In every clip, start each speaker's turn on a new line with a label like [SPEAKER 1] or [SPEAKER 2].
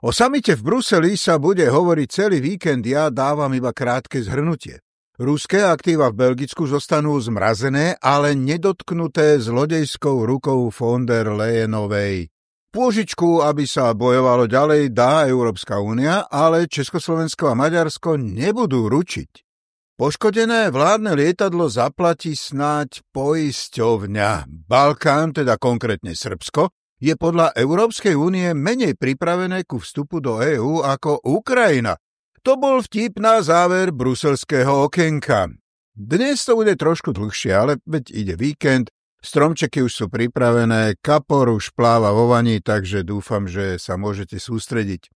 [SPEAKER 1] O samite v Bruseli sa bude hovoriť celý víkend, ja dávam iba krátke zhrnutie. Ruské aktíva v Belgicku zostanú zmrazené, ale nedotknuté zlodejskou rukou von der Leyenovej. Pôžičku, aby sa bojovalo ďalej, dá Európska únia, ale Československo a Maďarsko nebudú ručiť. Poškodené vládne lietadlo zaplatí snáď poisťovňa. Balkán, teda konkrétne Srbsko, je podľa Európskej únie menej pripravené ku vstupu do EÚ ako Ukrajina. To bol vtip na záver bruselského okienka. Dnes to bude trošku dlhšie, ale veď ide víkend, stromčeky už sú pripravené, kapor už pláva vo vani, takže dúfam, že sa môžete sústrediť.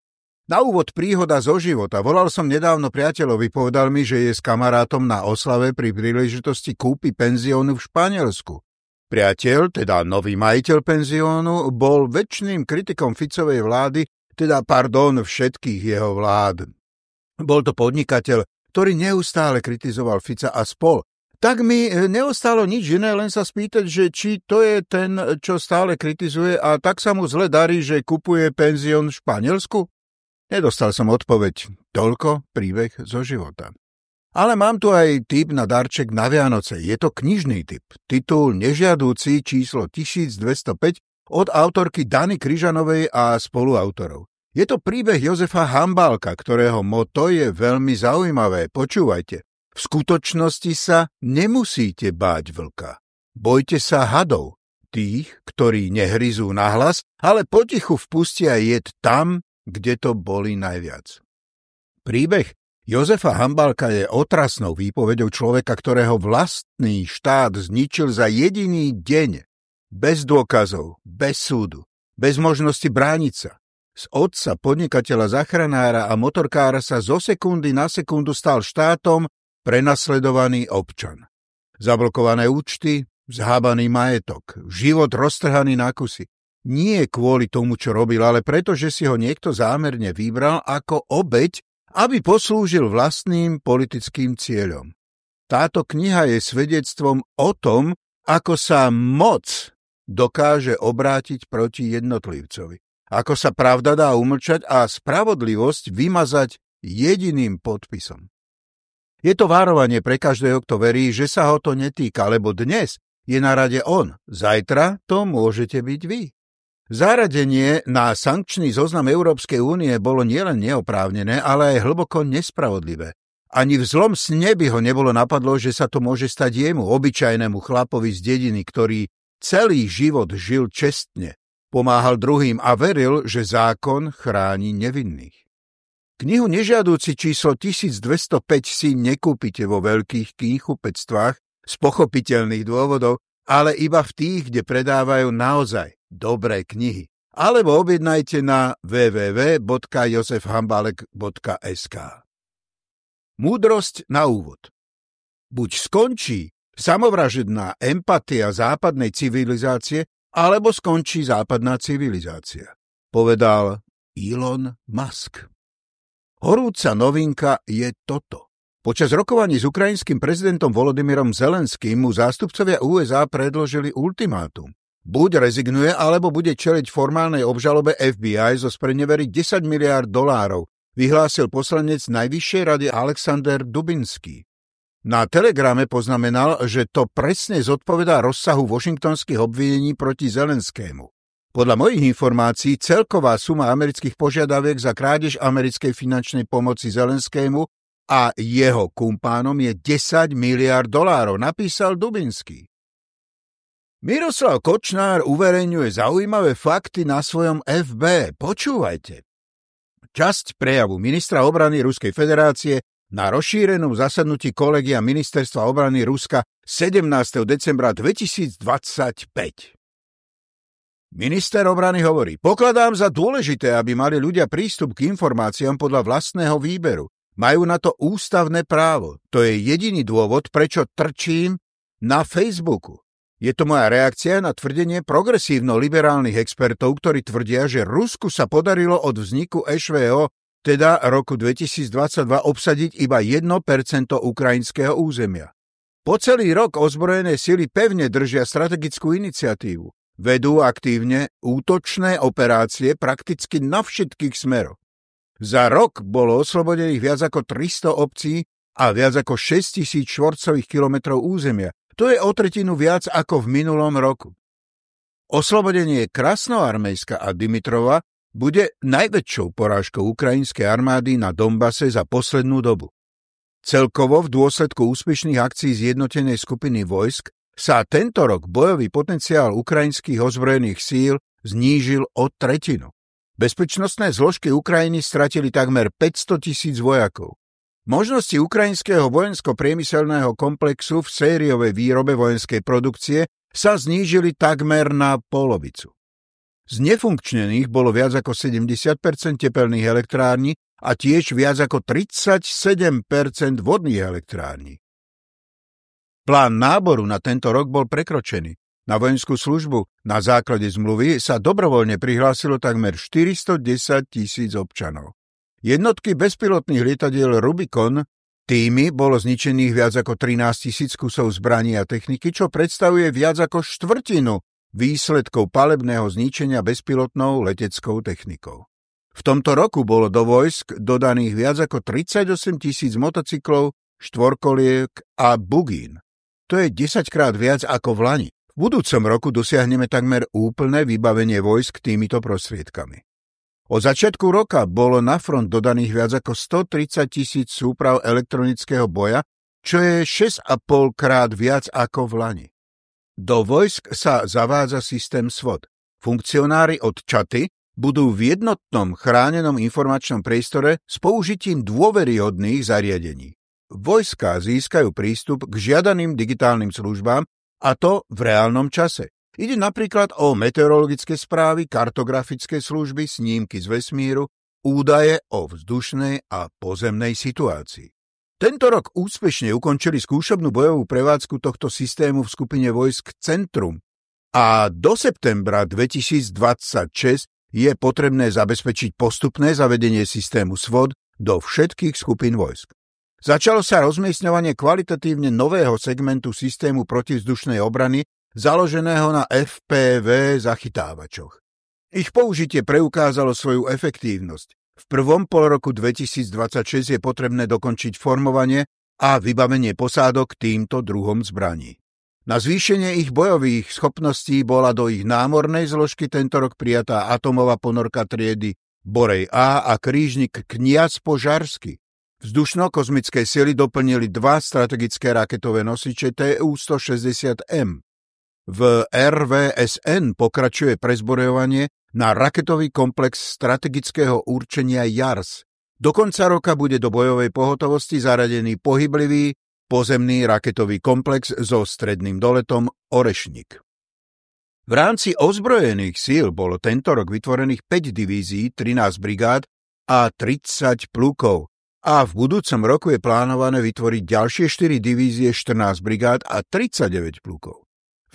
[SPEAKER 1] Na úvod príhoda zo života. Volal som nedávno priateľovi, povedal mi, že je s kamarátom na oslave pri príležitosti kúpy penziónu v Španielsku. Priateľ, teda nový majiteľ penziónu, bol väčšným kritikom Ficovej vlády, teda pardon všetkých jeho vlád. Bol to podnikateľ, ktorý neustále kritizoval Fica a spol. Tak mi e, neostalo nič iné, len sa spýtať, že či to je ten, čo stále kritizuje a tak sa mu zle darí, že kupuje penzión v Španielsku? Nedostal som odpoveď. Toľko príbeh zo života. Ale mám tu aj tip na darček na Vianoce. Je to knižný tip. Titul Nežiadúci číslo 1205 od autorky Dany Kryžanovej a spoluautorov. Je to príbeh Jozefa Hambalka, ktorého moto je veľmi zaujímavé. Počúvajte. V skutočnosti sa nemusíte báť vlka. Bojte sa hadov, tých, ktorí nehryzú nahlas, ale potichu vpustia jed tam, kde to boli najviac. Príbeh Jozefa Hambalka je otrasnou výpovedou človeka, ktorého vlastný štát zničil za jediný deň. Bez dôkazov, bez súdu, bez možnosti brániť sa. Z otca, podnikateľa, zachranára a motorkára sa zo sekundy na sekundu stal štátom prenasledovaný občan. Zablokované účty, zhábaný majetok, život roztrhaný na kusy. Nie kvôli tomu, čo robil, ale preto, že si ho niekto zámerne vybral ako obeď aby poslúžil vlastným politickým cieľom. Táto kniha je svedectvom o tom, ako sa moc dokáže obrátiť proti jednotlivcovi. Ako sa pravda dá umlčať a spravodlivosť vymazať jediným podpisom. Je to várovanie pre každého, kto verí, že sa ho to netýka, lebo dnes je na rade on, zajtra to môžete byť vy. Zaradenie na sankčný zoznam Európskej únie bolo nielen neoprávnené, ale aj hlboko nespravodlivé. Ani v zlom sne by ho nebolo napadlo, že sa to môže stať jemu, obyčajnému chlapovi z dediny, ktorý celý život žil čestne, pomáhal druhým a veril, že zákon chráni nevinných. Knihu nežiadúci číslo 1205 si nekúpite vo veľkých knihupectvách z pochopiteľných dôvodov, ale iba v tých, kde predávajú naozaj dobré knihy. Alebo objednajte na www.josefhambalek.sk Múdrosť na úvod Buď skončí samovražedná empatia západnej civilizácie, alebo skončí západná civilizácia, povedal Elon Musk. Horúca novinka je toto. Počas rokovaní s ukrajinským prezidentom Volodymyrom Zelenským mu zástupcovia USA predložili ultimátum. Buď rezignuje, alebo bude čeliť formálnej obžalobe FBI zo sprenevery 10 miliard dolárov, vyhlásil poslanec Najvyššej rady Alexander Dubinský. Na telegrame poznamenal, že to presne zodpovedá rozsahu washingtonských obvinení proti Zelenskému. Podľa mojich informácií celková suma amerických požiadaviek za krádež americkej finančnej pomoci Zelenskému a jeho kumpánom je 10 miliard dolárov, napísal Dubinský. Miroslav Kočnár uverejňuje zaujímavé fakty na svojom FB. Počúvajte. Časť prejavu ministra obrany Ruskej federácie na rozšírenom zasadnutí kolegia Ministerstva obrany Ruska 17. decembra 2025. Minister obrany hovorí, pokladám za dôležité, aby mali ľudia prístup k informáciám podľa vlastného výberu. Majú na to ústavné právo. To je jediný dôvod, prečo trčím na Facebooku. Je to moja reakcia na tvrdenie progresívno-liberálnych expertov, ktorí tvrdia, že Rusku sa podarilo od vzniku SVO, teda roku 2022, obsadiť iba 1% ukrajinského územia. Po celý rok ozbrojené sily pevne držia strategickú iniciatívu vedú aktívne útočné operácie prakticky na všetkých smeroch. Za rok bolo oslobodených viac ako 300 obcí a viac ako 6 tisíc štvorcových kilometrov územia. To je o tretinu viac ako v minulom roku. Oslobodenie Krasnoarmejska a Dimitrova bude najväčšou porážkou ukrajinskej armády na Dombase za poslednú dobu. Celkovo v dôsledku úspešných akcií zjednotenej skupiny vojsk sa tento rok bojový potenciál ukrajinských ozbrojených síl znížil o tretinu. Bezpečnostné zložky Ukrajiny stratili takmer 500 tisíc vojakov. Možnosti ukrajinského vojensko-priemyselného komplexu v sériovej výrobe vojenskej produkcie sa znížili takmer na polovicu. Z nefunkčnených bolo viac ako 70% tepelných elektrární a tiež viac ako 37% vodných elektrární. Plán náboru na tento rok bol prekročený. Na vojenskú službu na základe zmluvy sa dobrovoľne prihlásilo takmer 410 tisíc občanov. Jednotky bezpilotných lietadiel Rubicon Týmy bolo zničených viac ako 13 tisíc kusov zbraní a techniky, čo predstavuje viac ako štvrtinu výsledkov palebného zničenia bezpilotnou leteckou technikou. V tomto roku bolo do vojsk dodaných viac ako 38 tisíc motocyklov, štvorkoliek a bugín. To je 10 krát viac ako v Lani. V budúcom roku dosiahneme takmer úplné vybavenie vojsk týmito prostriedkami. Od začiatku roka bolo na front dodaných viac ako 130 tisíc súprav elektronického boja, čo je 6,5 krát viac ako v Lani. Do vojsk sa zavádza systém SWOT. Funkcionári od čaty budú v jednotnom chránenom informačnom priestore s použitím dôveryhodných zariadení vojska získajú prístup k žiadaným digitálnym službám a to v reálnom čase. Ide napríklad o meteorologické správy, kartografické služby, snímky z vesmíru, údaje o vzdušnej a pozemnej situácii. Tento rok úspešne ukončili skúšobnú bojovú prevádzku tohto systému v skupine vojsk Centrum a do septembra 2026 je potrebné zabezpečiť postupné zavedenie systému SWOD do všetkých skupín vojsk. Začalo sa rozmiestňovanie kvalitatívne nového segmentu systému protivzdušnej obrany, založeného na FPV zachytávačoch. Ich použitie preukázalo svoju efektívnosť. V prvom pol roku 2026 je potrebné dokončiť formovanie a vybavenie posádok týmto druhom zbraní. Na zvýšenie ich bojových schopností bola do ich námornej zložky tento rok prijatá atomová ponorka triedy Borej A a krížnik Kniaz Požarsky, Vzdušno-kozmické sily doplnili dva strategické raketové nosiče TU-160M. V RVSN pokračuje prezbrojovanie na raketový komplex strategického určenia JARS. Do konca roka bude do bojovej pohotovosti zaradený pohyblivý pozemný raketový komplex so stredným doletom Orešnik. V rámci ozbrojených síl bolo tento rok vytvorených 5 divízií, 13 brigád a 30 plukov a v budúcom roku je plánované vytvoriť ďalšie 4 divízie, 14 brigád a 39 plukov.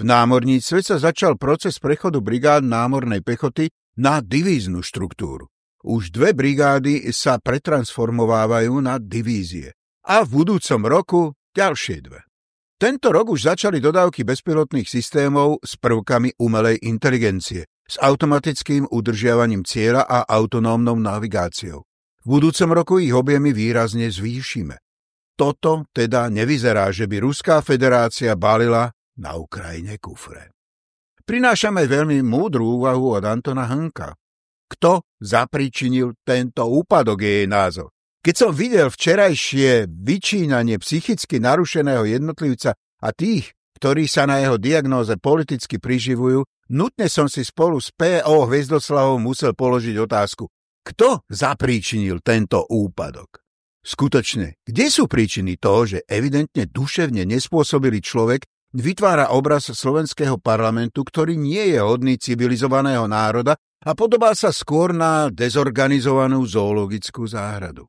[SPEAKER 1] V námorníctve sa začal proces prechodu brigád námornej pechoty na divíznu štruktúru. Už dve brigády sa pretransformovávajú na divízie a v budúcom roku ďalšie dve. Tento rok už začali dodávky bezpilotných systémov s prvkami umelej inteligencie, s automatickým udržiavaním cieľa a autonómnou navigáciou. V budúcom roku ich objemy výrazne zvýšime. Toto teda nevyzerá, že by Ruská federácia balila na Ukrajine kufre. Prinášame veľmi múdru úvahu od Antona Hnka. Kto zapričinil tento úpadok, je jej názov. Keď som videl včerajšie vyčínanie psychicky narušeného jednotlivca a tých, ktorí sa na jeho diagnóze politicky priživujú, nutne som si spolu s P.O. Hviezdoslavom musel položiť otázku. Kto zapríčinil tento úpadok? Skutočne, kde sú príčiny toho, že evidentne duševne nespôsobili človek vytvára obraz slovenského parlamentu, ktorý nie je hodný civilizovaného národa a podobá sa skôr na dezorganizovanú zoologickú záhradu.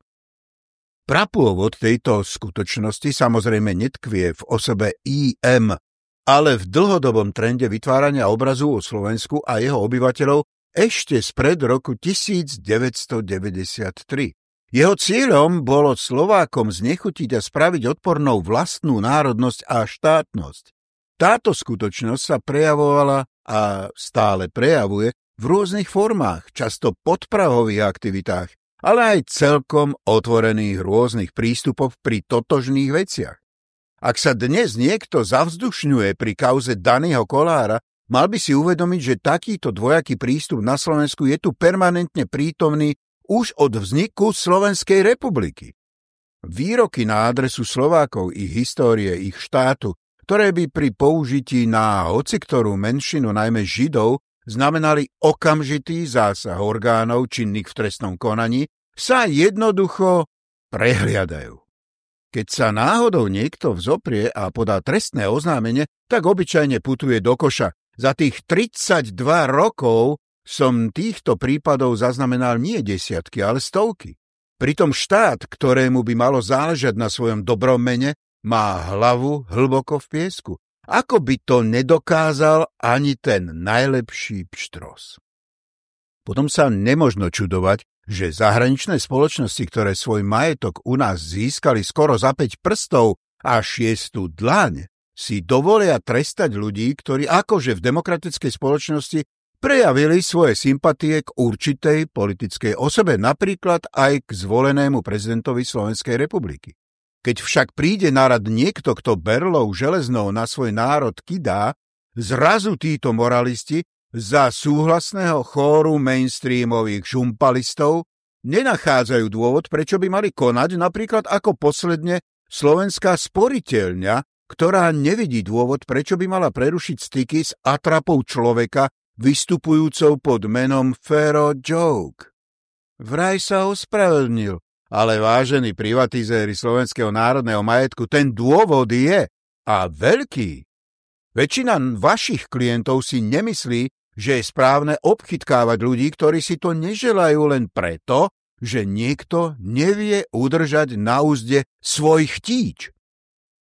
[SPEAKER 1] Prapôvod tejto skutočnosti samozrejme netkvie v osobe IM, ale v dlhodobom trende vytvárania obrazu o Slovensku a jeho obyvateľov ešte spred roku 1993. Jeho cieľom bolo Slovákom znechutiť a spraviť odpornou vlastnú národnosť a štátnosť. Táto skutočnosť sa prejavovala a stále prejavuje v rôznych formách, často podprahových aktivitách, ale aj celkom otvorených rôznych prístupov pri totožných veciach. Ak sa dnes niekto zavzdušňuje pri kauze Daného Kolára, mal by si uvedomiť, že takýto dvojaký prístup na Slovensku je tu permanentne prítomný už od vzniku Slovenskej republiky. Výroky na adresu Slovákov, ich histórie, ich štátu, ktoré by pri použití na hociktorú menšinu, najmä Židov, znamenali okamžitý zásah orgánov činných v trestnom konaní, sa jednoducho prehliadajú. Keď sa náhodou niekto vzoprie a podá trestné oznámenie, tak obyčajne putuje do koša. Za tých 32 rokov som týchto prípadov zaznamenal nie desiatky, ale stovky. Pritom štát, ktorému by malo záležať na svojom dobrom mene, má hlavu hlboko v piesku. Ako by to nedokázal ani ten najlepší pštros. Potom sa nemožno čudovať, že zahraničné spoločnosti, ktoré svoj majetok u nás získali skoro za 5 prstov a šiestu dlaň, si dovolia trestať ľudí, ktorí akože v demokratickej spoločnosti prejavili svoje sympatie k určitej politickej osobe, napríklad aj k zvolenému prezidentovi Slovenskej republiky. Keď však príde na rad niekto, kto berlou železnou na svoj národ kydá, zrazu títo moralisti za súhlasného chóru mainstreamových žumpalistov nenachádzajú dôvod, prečo by mali konať napríklad ako posledne slovenská sporiteľňa, ktorá nevidí dôvod, prečo by mala prerušiť styky s atrapou človeka, vystupujúcou pod menom Fero Joke. Vraj sa ospravedlnil, ale vážení privatizéri slovenského národného majetku, ten dôvod je a veľký. Väčšina vašich klientov si nemyslí, že je správne obchytkávať ľudí, ktorí si to neželajú len preto, že niekto nevie udržať na úzde svoj chtíč.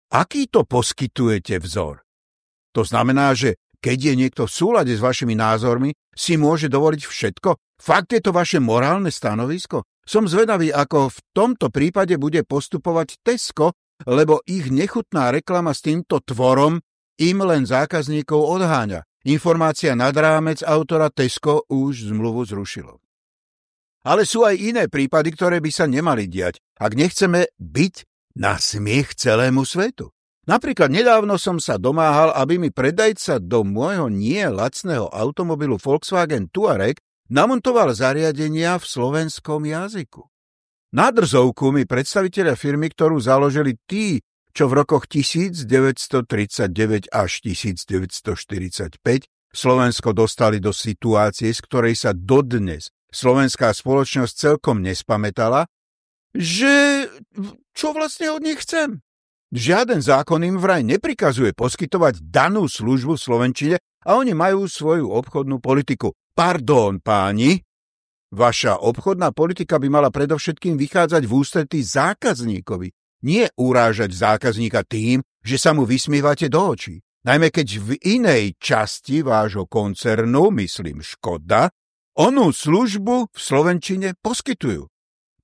[SPEAKER 1] Aký to poskytujete vzor? To znamená, že keď je niekto v súlade s vašimi názormi, si môže dovoliť všetko? Fakt je to vaše morálne stanovisko? Som zvedavý, ako v tomto prípade bude postupovať Tesco, lebo ich nechutná reklama s týmto tvorom im len zákazníkov odháňa. Informácia nad rámec autora Tesco už zmluvu zrušilo. Ale sú aj iné prípady, ktoré by sa nemali diať, ak nechceme byť na smiech celému svetu. Napríklad nedávno som sa domáhal, aby mi predajca do môjho nie lacného automobilu Volkswagen Touareg namontoval zariadenia v slovenskom jazyku. Na drzovku mi predstaviteľa firmy, ktorú založili tí, čo v rokoch 1939 až 1945 Slovensko dostali do situácie, z ktorej sa dodnes slovenská spoločnosť celkom nespamätala, že čo vlastne od nich chcem. Žiaden zákon im vraj neprikazuje poskytovať danú službu v Slovenčine a oni majú svoju obchodnú politiku. Pardon, páni, vaša obchodná politika by mala predovšetkým vychádzať v ústretí zákazníkovi, nie urážať zákazníka tým, že sa mu vysmievate do očí. Najmä keď v inej časti vášho koncernu, myslím Škoda, onú službu v Slovenčine poskytujú.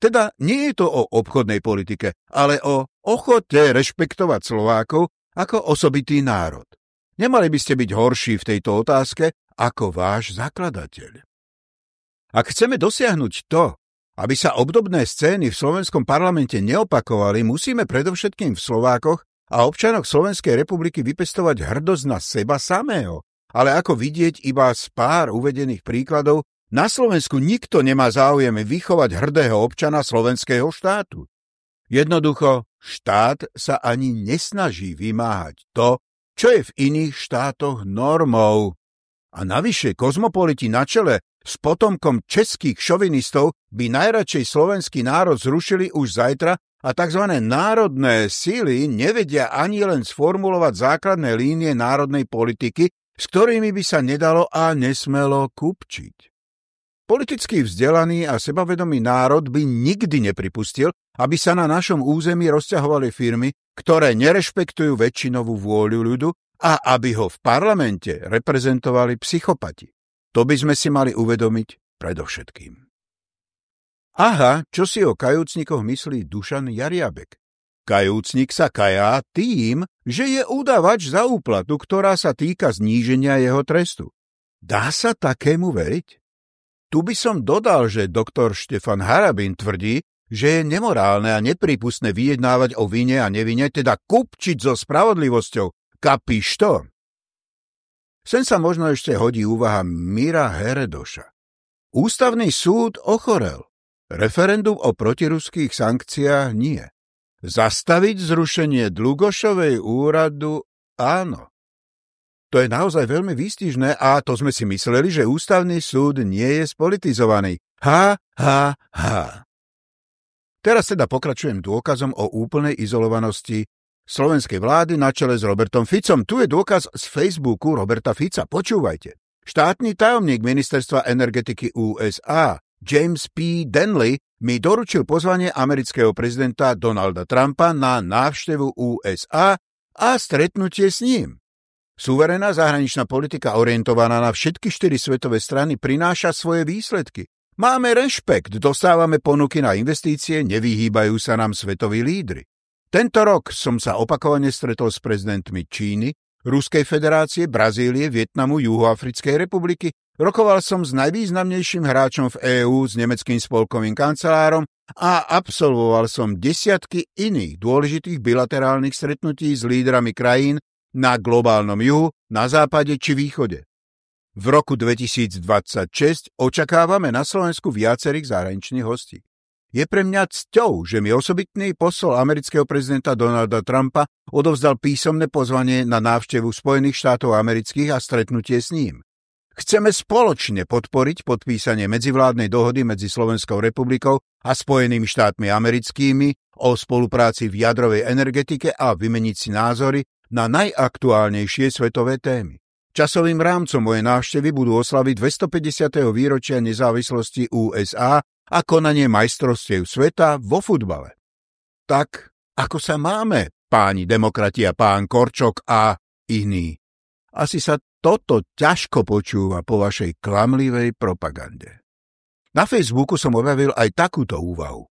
[SPEAKER 1] Teda nie je to o obchodnej politike, ale o ochote rešpektovať Slovákov ako osobitý národ. Nemali by ste byť horší v tejto otázke ako váš zakladateľ. Ak chceme dosiahnuť to, aby sa obdobné scény v slovenskom parlamente neopakovali, musíme predovšetkým v Slovákoch a občanoch Slovenskej republiky vypestovať hrdosť na seba samého. Ale ako vidieť iba z pár uvedených príkladov, na Slovensku nikto nemá záujem vychovať hrdého občana slovenského štátu. Jednoducho, štát sa ani nesnaží vymáhať to, čo je v iných štátoch normou. A navyše kozmopoliti na čele s potomkom českých šovinistov by najradšej slovenský národ zrušili už zajtra a tzv. národné síly nevedia ani len sformulovať základné línie národnej politiky, s ktorými by sa nedalo a nesmelo kupčiť. Politicky vzdelaný a sebavedomý národ by nikdy nepripustil, aby sa na našom území rozťahovali firmy, ktoré nerešpektujú väčšinovú vôľu ľudu a aby ho v parlamente reprezentovali psychopati. To by sme si mali uvedomiť predovšetkým. Aha, čo si o kajúcnikoch myslí Dušan Jariabek? Kajúcnik sa kajá tým, že je udavač za úplatu, ktorá sa týka zníženia jeho trestu. Dá sa takému veriť? Tu by som dodal, že doktor Štefan Harabin tvrdí, že je nemorálne a nepripustné vyjednávať o vine a nevine, teda kupčiť so spravodlivosťou. Kapíš to? Sen sa možno ešte hodí úvaha Mira Heredoša. Ústavný súd ochorel. Referendum o protiruských sankciách nie. Zastaviť zrušenie Dlugošovej úradu áno. To je naozaj veľmi výstižné a to sme si mysleli, že ústavný súd nie je spolitizovaný. Ha, ha, ha. Teraz teda pokračujem dôkazom o úplnej izolovanosti slovenskej vlády na čele s Robertom Ficom. Tu je dôkaz z Facebooku Roberta Fica. Počúvajte. Štátny tajomník ministerstva energetiky USA James P. Denley mi doručil pozvanie amerického prezidenta Donalda Trumpa na návštevu USA a stretnutie s ním. Suverená zahraničná politika orientovaná na všetky štyri svetové strany prináša svoje výsledky. Máme rešpekt, dostávame ponuky na investície, nevyhýbajú sa nám svetoví lídry. Tento rok som sa opakovane stretol s prezidentmi Číny, Ruskej federácie, Brazílie, Vietnamu, Juhoafrickej republiky Rokoval som s najvýznamnejším hráčom v EÚ, s nemeckým spolkovým kancelárom a absolvoval som desiatky iných dôležitých bilaterálnych stretnutí s lídrami krajín na globálnom juhu, na západe či východe. V roku 2026 očakávame na Slovensku viacerých zahraničných hostí. Je pre mňa cťou, že mi osobitný posol amerického prezidenta Donalda Trumpa odovzdal písomné pozvanie na návštevu Spojených štátov amerických a stretnutie s ním. Chceme spoločne podporiť podpísanie medzivládnej dohody medzi Slovenskou republikou a Spojenými štátmi americkými o spolupráci v jadrovej energetike a vymeniť si názory na najaktuálnejšie svetové témy. Časovým rámcom moje návštevy budú oslaviť 250. výročia nezávislosti USA a konanie majstrovstiev sveta vo futbale. Tak, ako sa máme, páni demokrati a pán Korčok a iní. Asi sa toto ťažko počúva po vašej klamlivej propagande. Na Facebooku som objavil aj takúto úvahu.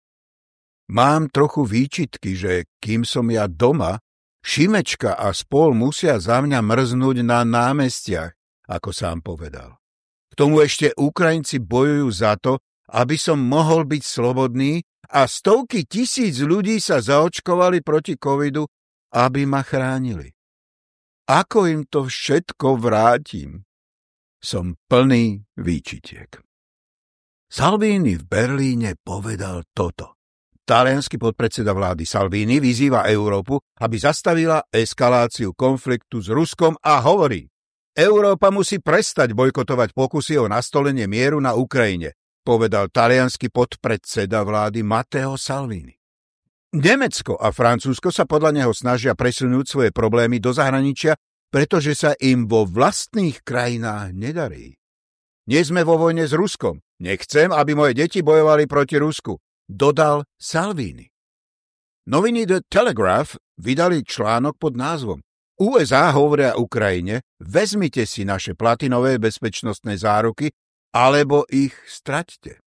[SPEAKER 1] Mám trochu výčitky, že kým som ja doma, Šimečka a spol musia za mňa mrznúť na námestiach, ako sám povedal. K tomu ešte Ukrajinci bojujú za to, aby som mohol byť slobodný a stovky tisíc ľudí sa zaočkovali proti covidu, aby ma chránili. Ako im to všetko vrátim? Som plný výčitiek. Salvini v Berlíne povedal toto. Talianský podpredseda vlády Salvini vyzýva Európu, aby zastavila eskaláciu konfliktu s Ruskom a hovorí, Európa musí prestať bojkotovať pokusy o nastolenie mieru na Ukrajine, povedal talianský podpredseda vlády Matteo Salvini. Nemecko a Francúzsko sa podľa neho snažia presunúť svoje problémy do zahraničia, pretože sa im vo vlastných krajinách nedarí. Nie sme vo vojne s Ruskom. Nechcem, aby moje deti bojovali proti Rusku, dodal Salvini. Noviny The Telegraph vydali článok pod názvom USA hovoria Ukrajine, vezmite si naše platinové bezpečnostné záruky, alebo ich straťte.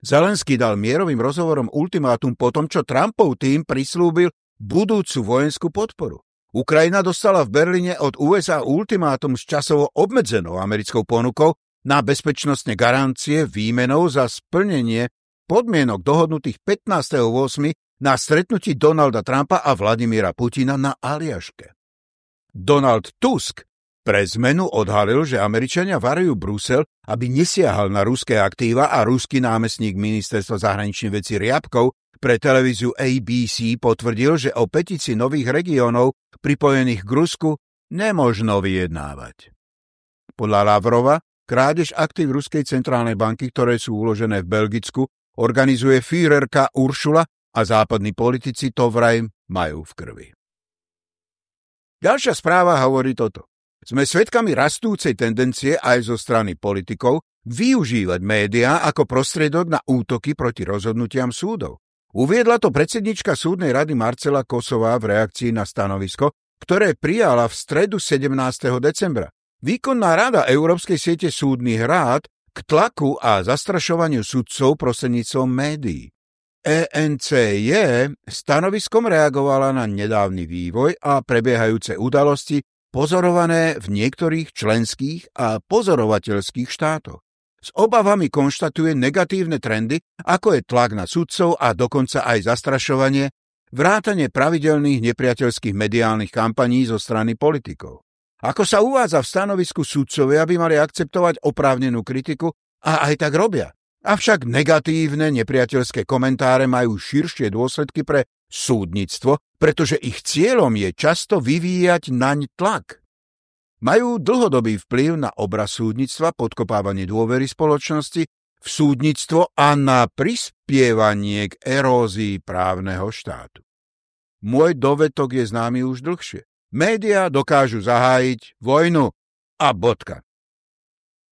[SPEAKER 1] Zelenský dal mierovým rozhovorom ultimátum po tom, čo Trumpov tým prislúbil budúcu vojenskú podporu. Ukrajina dostala v Berlíne od USA ultimátum s časovo obmedzenou americkou ponukou na bezpečnostné garancie výmenou za splnenie podmienok dohodnutých 15.8. na stretnutí Donalda Trumpa a Vladimíra Putina na Aliaške. Donald Tusk pre zmenu odhalil, že Američania varujú Brusel, aby nesiahal na ruské aktíva a ruský námestník ministerstva zahraničných vecí Riabkov pre televíziu ABC potvrdil, že o petici nových regiónov pripojených k Rusku nemožno vyjednávať. Podľa Lavrova, krádež aktív Ruskej centrálnej banky, ktoré sú uložené v Belgicku, organizuje Führerka Uršula a západní politici to vraj majú v krvi. Ďalšia správa hovorí toto. Sme svedkami rastúcej tendencie aj zo strany politikov využívať médiá ako prostriedok na útoky proti rozhodnutiam súdov. Uviedla to predsednička súdnej rady Marcela Kosová v reakcii na stanovisko, ktoré prijala v stredu 17. decembra. Výkonná rada Európskej siete súdnych rád k tlaku a zastrašovaniu sudcov prostredníctvom médií. ENCJ stanoviskom reagovala na nedávny vývoj a prebiehajúce udalosti pozorované v niektorých členských a pozorovateľských štátoch. S obavami konštatuje negatívne trendy, ako je tlak na sudcov a dokonca aj zastrašovanie, vrátanie pravidelných nepriateľských mediálnych kampaní zo strany politikov. Ako sa uvádza v stanovisku sudcovia, by mali akceptovať oprávnenú kritiku a aj tak robia. Avšak negatívne nepriateľské komentáre majú širšie dôsledky pre súdnictvo, pretože ich cieľom je často vyvíjať naň tlak. Majú dlhodobý vplyv na obraz súdnictva, podkopávanie dôvery spoločnosti v súdnictvo a na prispievanie k erózii právneho štátu. Môj dovetok je známy už dlhšie. Média dokážu zahájiť vojnu a bodka.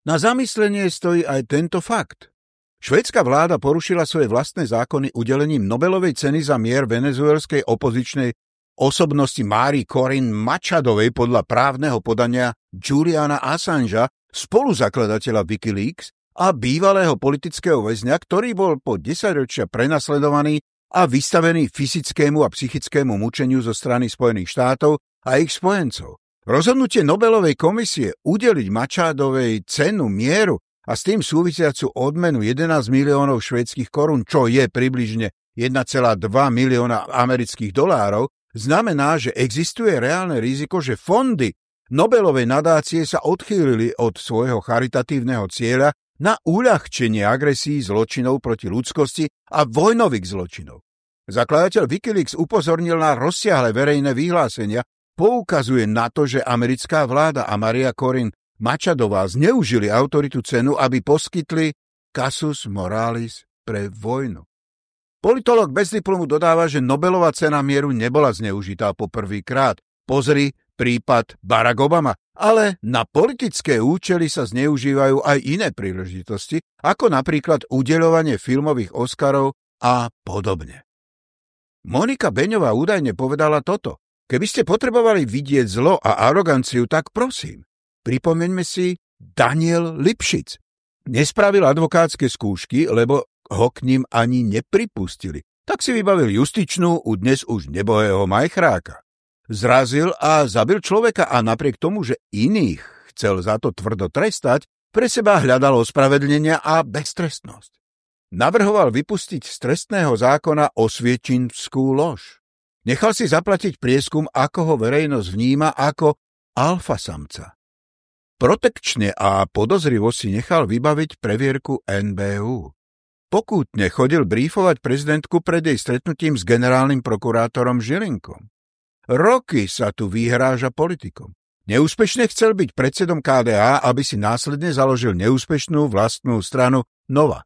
[SPEAKER 1] Na zamyslenie stojí aj tento fakt. Švedská vláda porušila svoje vlastné zákony udelením Nobelovej ceny za mier venezuelskej opozičnej osobnosti Mári Corin Mačadovej podľa právneho podania Juliana Assangea, spoluzakladateľa Wikileaks a bývalého politického väzňa, ktorý bol po desaťročia prenasledovaný a vystavený fyzickému a psychickému mučeniu zo strany Spojených štátov a ich spojencov. Rozhodnutie Nobelovej komisie udeliť Mačádovej cenu mieru a s tým súvisiacu odmenu 11 miliónov švédskych korún, čo je približne 1,2 milióna amerických dolárov, znamená, že existuje reálne riziko, že fondy Nobelovej nadácie sa odchýlili od svojho charitatívneho cieľa na uľahčenie agresí zločinov proti ľudskosti a vojnových zločinov. Zakladateľ Wikileaks upozornil na rozsiahle verejné vyhlásenia, poukazuje na to, že americká vláda a Maria Corin Mačadová zneužili autoritu cenu, aby poskytli casus moralis pre vojnu. Politolog bez diplomu dodáva, že Nobelová cena mieru nebola zneužitá po prvýkrát. Pozri prípad Barack Obama. Ale na politické účely sa zneužívajú aj iné príležitosti, ako napríklad udeľovanie filmových Oscarov a podobne. Monika Beňová údajne povedala toto. Keby ste potrebovali vidieť zlo a aroganciu, tak prosím, Pripomeňme si Daniel Lipšic. Nespravil advokátske skúšky, lebo ho k ním ani nepripustili. Tak si vybavil justičnú u dnes už nebohého majchráka. Zrazil a zabil človeka a napriek tomu, že iných chcel za to tvrdo trestať, pre seba hľadal ospravedlenia a beztrestnosť. Navrhoval vypustiť z trestného zákona osviečinskú lož. Nechal si zaplatiť prieskum, ako ho verejnosť vníma ako alfasamca. Protekčne a podozrivo si nechal vybaviť previerku NBU. Pokútne chodil brífovať prezidentku pred jej stretnutím s generálnym prokurátorom Žilinkom. Roky sa tu vyhráža politikom. Neúspešne chcel byť predsedom KDA, aby si následne založil neúspešnú vlastnú stranu Nova.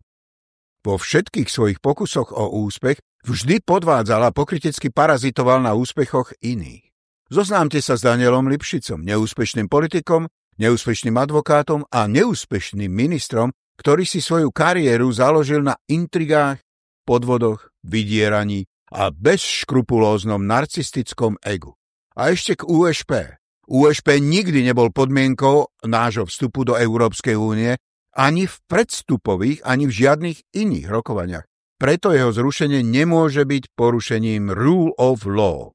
[SPEAKER 1] Vo všetkých svojich pokusoch o úspech vždy podvádzal a pokrytecky parazitoval na úspechoch iných. Zoznámte sa s Danielom Lipšicom, neúspešným politikom, neúspešným advokátom a neúspešným ministrom, ktorý si svoju kariéru založil na intrigách, podvodoch, vydieraní a bezškrupulóznom narcistickom egu. A ešte k USP. USP nikdy nebol podmienkou nášho vstupu do Európskej únie ani v predstupových, ani v žiadnych iných rokovaniach. Preto jeho zrušenie nemôže byť porušením rule of law.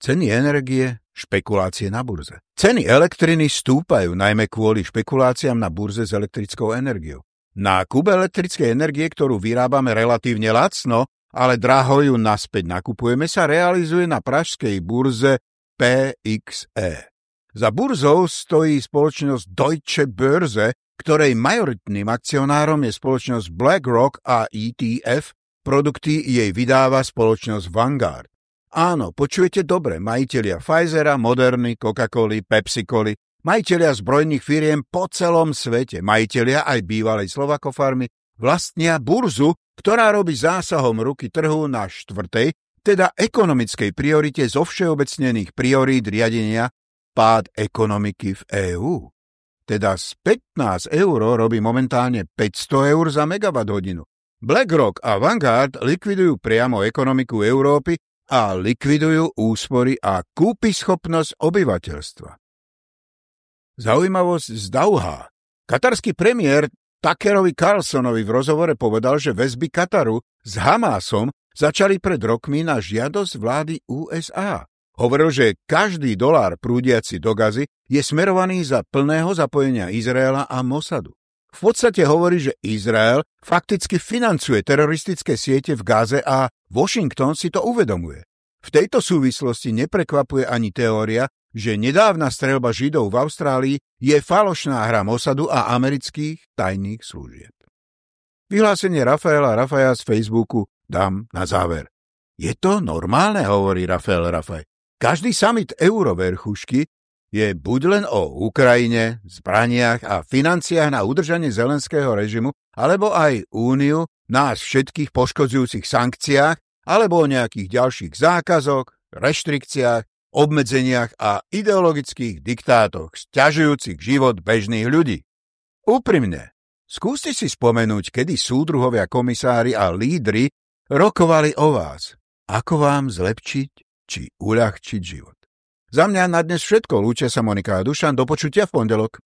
[SPEAKER 1] Ceny energie, špekulácie na burze. Ceny elektriny stúpajú najmä kvôli špekuláciám na burze s elektrickou energiou. Nákup elektrickej energie, ktorú vyrábame relatívne lacno, ale draho ju naspäť nakupujeme, sa realizuje na pražskej burze PXE. Za burzou stojí spoločnosť Deutsche Börse, ktorej majoritným akcionárom je spoločnosť BlackRock a ETF, produkty jej vydáva spoločnosť Vanguard. Áno, počujete dobre, majiteľia Pfizera, Moderny, Coca-Coly, Pepsi-Coly, majiteľia zbrojných firiem po celom svete, majiteľia aj bývalej Slovakofarmy, vlastnia burzu, ktorá robí zásahom ruky trhu na štvrtej, teda ekonomickej priorite zo všeobecnených priorít riadenia pád ekonomiky v EÚ. Teda z 15 eur robí momentálne 500 eur za megawatt hodinu. BlackRock a Vanguard likvidujú priamo ekonomiku Európy a likvidujú úspory a kúpy schopnosť obyvateľstva. Zaujímavosť z Dauha. Katarský premiér Takerovi Carlsonovi v rozhovore povedal, že väzby Kataru s Hamásom začali pred rokmi na žiadosť vlády USA. Hovoril, že každý dolár prúdiaci do gazy je smerovaný za plného zapojenia Izraela a Mossadu. V podstate hovorí, že Izrael fakticky financuje teroristické siete v Gáze a Washington si to uvedomuje. V tejto súvislosti neprekvapuje ani teória, že nedávna strelba Židov v Austrálii je falošná hra Mossadu a amerických tajných služieb. Vyhlásenie Rafaela Rafaja z Facebooku dám na záver. Je to normálne, hovorí Rafael Rafaj. Každý summit euroverchušky je buď len o Ukrajine, zbraniach a financiách na udržanie zelenského režimu, alebo aj úniu, nás všetkých poškodzujúcich sankciách, alebo o nejakých ďalších zákazok, reštrikciách, obmedzeniach a ideologických diktátoch stiažujúcich život bežných ľudí. Úprimne, skúste si spomenúť, kedy súdruhovia komisári a lídry rokovali o vás, ako vám zlepčiť či uľahčiť život. Za mňa na dnes všetko. Lúčia sa Monika a Dušan. Do počutia v pondelok.